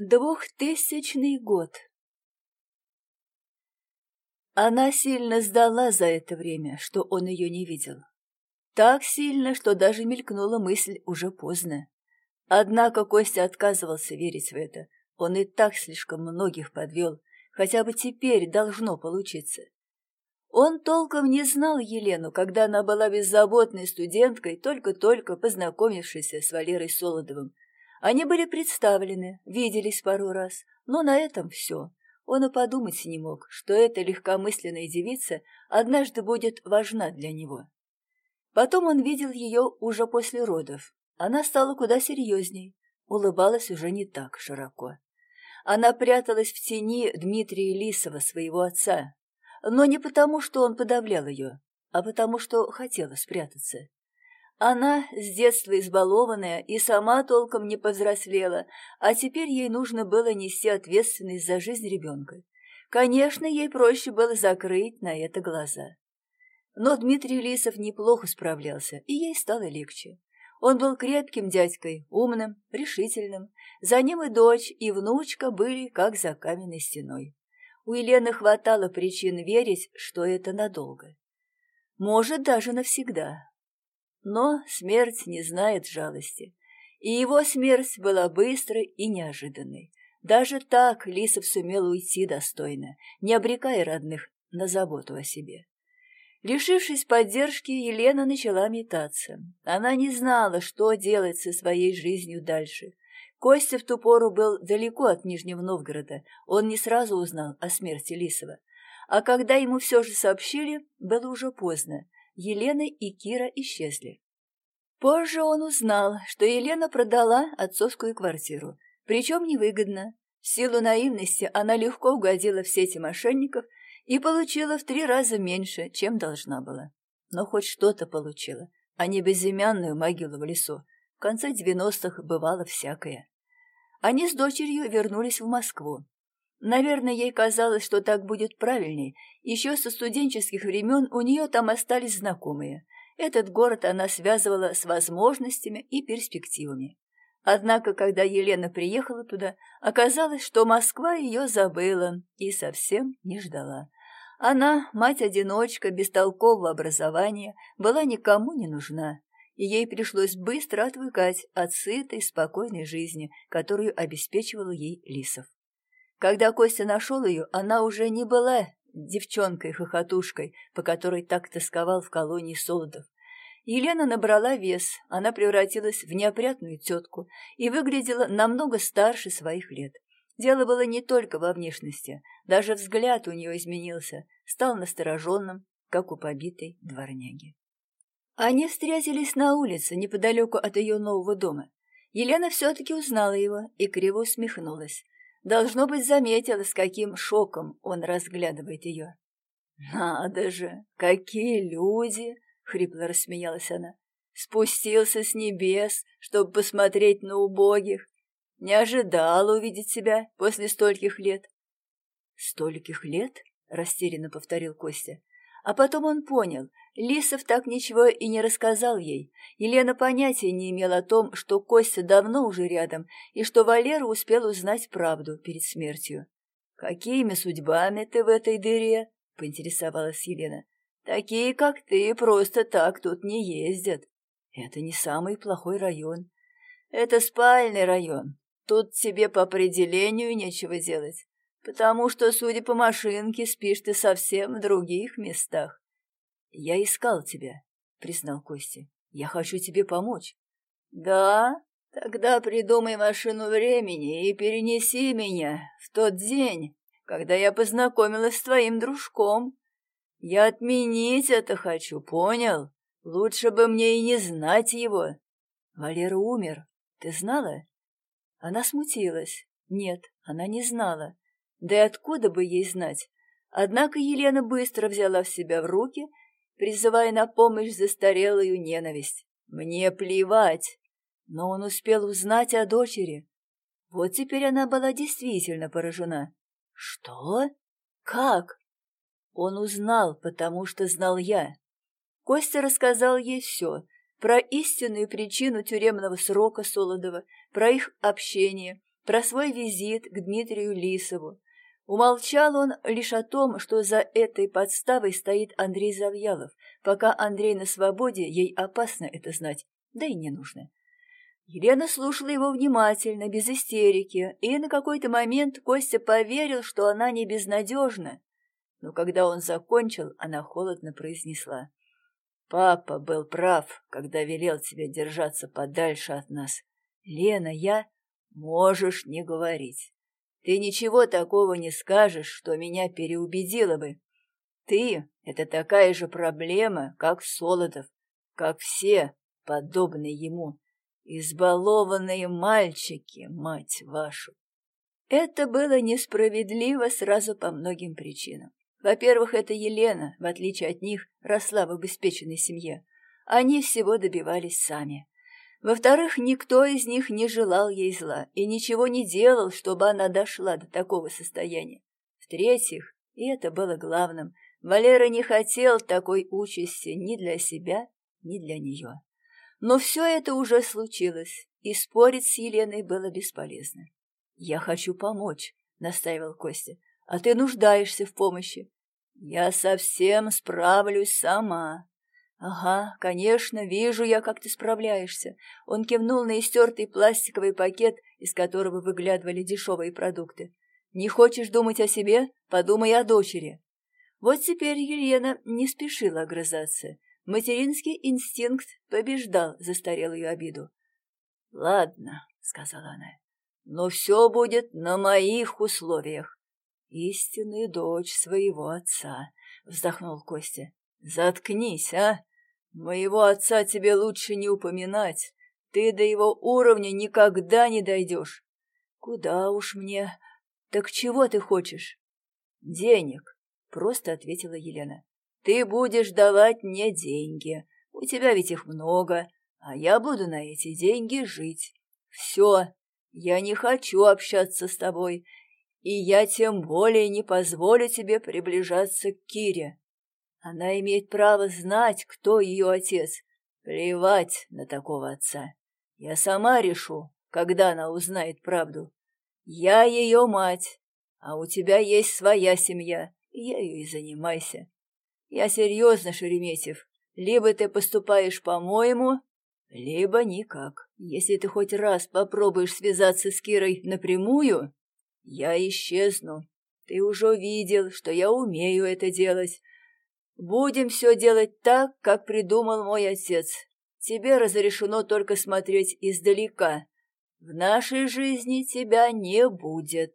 Двухтысячный год. Она сильно сдала за это время, что он ее не видел. Так сильно, что даже мелькнула мысль уже поздно. Однако Костя отказывался верить в это. Он и так слишком многих подвел. Хотя бы теперь должно получиться. Он толком не знал Елену, когда она была беззаботной студенткой, только-только познакомившейся с Валерой Солодовым, они были представлены, виделись пару раз, но на этом все. Он и подумать не мог, что эта легкомысленная девица однажды будет важна для него. Потом он видел ее уже после родов. Она стала куда серьезней, улыбалась уже не так широко. Она пряталась в тени Дмитрия Лисова, своего отца, но не потому, что он подавлял ее, а потому, что хотела спрятаться. Она, с детства избалованная, и сама толком не повзрослела, а теперь ей нужно было нести ответственность за жизнь ребенка. Конечно, ей проще было закрыть на это глаза. Но Дмитрий Лисов неплохо справлялся, и ей стало легче. Он был крепким дядькой, умным, решительным. За ним и дочь, и внучка были как за каменной стеной. У Елены хватало причин верить, что это надолго. Может, даже навсегда. Но смерть не знает жалости. И его смерть была быстрой и неожиданной. Даже так Лисов сумел уйти достойно, не обрекая родных на заботу о себе. Лишившись поддержки, Елена начала метаться. Она не знала, что делать со своей жизнью дальше. Костя в ту пору был далеко от Нижнего Новгорода, он не сразу узнал о смерти Лисова. А когда ему все же сообщили, было уже поздно. Елена и Кира исчезли. Позже он узнал, что Елена продала отцовскую квартиру, причем невыгодно. В силу наивности она легко угодила в сети мошенников и получила в три раза меньше, чем должна была. Но хоть что-то получила, а не безымянную могилу в лесу. В конце девяностых бывало всякое. Они с дочерью вернулись в Москву. Наверное, ей казалось, что так будет правильней. Еще со студенческих времен у нее там остались знакомые. Этот город она связывала с возможностями и перспективами. Однако, когда Елена приехала туда, оказалось, что Москва ее забыла и совсем не ждала. Она, мать-одиночка, бестолкового образования, была никому не нужна, и ей пришлось быстро отвыкать от сытой, спокойной жизни, которую обеспечивал ей Лисов. Когда Костя нашел ее, она уже не была девчонкой-хохотушкой, по которой так тосковал в колонии Солодов. Елена набрала вес, она превратилась в неопрятную тетку и выглядела намного старше своих лет. Дело было не только во внешности, даже взгляд у нее изменился, стал настороженным, как у побитой дворняги. Они встретились на улице, неподалеку от ее нового дома. Елена все-таки узнала его и криво усмехнулась. Должно быть, заметила, с каким шоком он разглядывает ее. «Надо же, какие люди!» — хрипло рассмеялась она. «Спустился с небес, чтобы посмотреть на убогих. Не ожидала увидеть себя после стольких лет». «Стольких лет?» — растерянно повторил Костя. А потом он понял, Лисов так ничего и не рассказал ей. Елена понятия не имела о том, что Костя давно уже рядом, и что Валера успел узнать правду перед смертью. «Какими судьбами ты в этой дыре?» — поинтересовалась Елена. «Такие, как ты, просто так тут не ездят. Это не самый плохой район. Это спальный район. Тут тебе по определению нечего делать потому что, судя по машинке, спишь ты совсем в других местах. — Я искал тебя, — признал Костя. — Я хочу тебе помочь. — Да? Тогда придумай машину времени и перенеси меня в тот день, когда я познакомилась с твоим дружком. Я отменить это хочу, понял? Лучше бы мне и не знать его. Валера умер, ты знала? Она смутилась. Нет, она не знала. Да и откуда бы ей знать? Однако Елена быстро взяла в себя в руки, призывая на помощь застарелую ненависть. Мне плевать. Но он успел узнать о дочери. Вот теперь она была действительно поражена. Что? Как? Он узнал, потому что знал я. Костя рассказал ей все. Про истинную причину тюремного срока Солодова, про их общение, про свой визит к Дмитрию Лисову. Умолчал он лишь о том, что за этой подставой стоит Андрей Завьялов. Пока Андрей на свободе, ей опасно это знать, да и не нужно. Елена слушала его внимательно, без истерики, и на какой-то момент Костя поверил, что она не безнадежна. Но когда он закончил, она холодно произнесла. «Папа был прав, когда велел тебе держаться подальше от нас. Лена, я...» «Можешь не говорить. Ты ничего такого не скажешь, что меня переубедило бы. Ты — это такая же проблема, как Солодов, как все, подобные ему». Избалованные мальчики, мать вашу! Это было несправедливо сразу по многим причинам. Во-первых, это Елена, в отличие от них, росла в обеспеченной семье. Они всего добивались сами. Во-вторых, никто из них не желал ей зла и ничего не делал, чтобы она дошла до такого состояния. В-третьих, и это было главным, Валера не хотел такой участи ни для себя, ни для нее. Но все это уже случилось, и спорить с Еленой было бесполезно. «Я хочу помочь», — настаивал Костя, — «а ты нуждаешься в помощи». «Я совсем справлюсь сама». «Ага, конечно, вижу я, как ты справляешься». Он кивнул на истертый пластиковый пакет, из которого выглядывали дешевые продукты. «Не хочешь думать о себе? Подумай о дочери». Вот теперь Елена не спешила огрызаться. Материнский инстинкт побеждал застарелую обиду. — Ладно, — сказала она, — но все будет на моих условиях. — Истинная дочь своего отца, — вздохнул Костя. — Заткнись, а! Моего отца тебе лучше не упоминать. Ты до его уровня никогда не дойдешь. — Куда уж мне? Так чего ты хочешь? — Денег, — просто ответила Елена. Ты будешь давать мне деньги. У тебя ведь их много, а я буду на эти деньги жить. Все, я не хочу общаться с тобой, и я тем более не позволю тебе приближаться к Кире. Она имеет право знать, кто ее отец. Плевать на такого отца. Я сама решу, когда она узнает правду. Я ее мать, а у тебя есть своя семья, ею и занимайся. Я серьезно, Шереметьев. Либо ты поступаешь по-моему, либо никак. Если ты хоть раз попробуешь связаться с Кирой напрямую, я исчезну. Ты уже видел, что я умею это делать. Будем все делать так, как придумал мой отец. Тебе разрешено только смотреть издалека. В нашей жизни тебя не будет.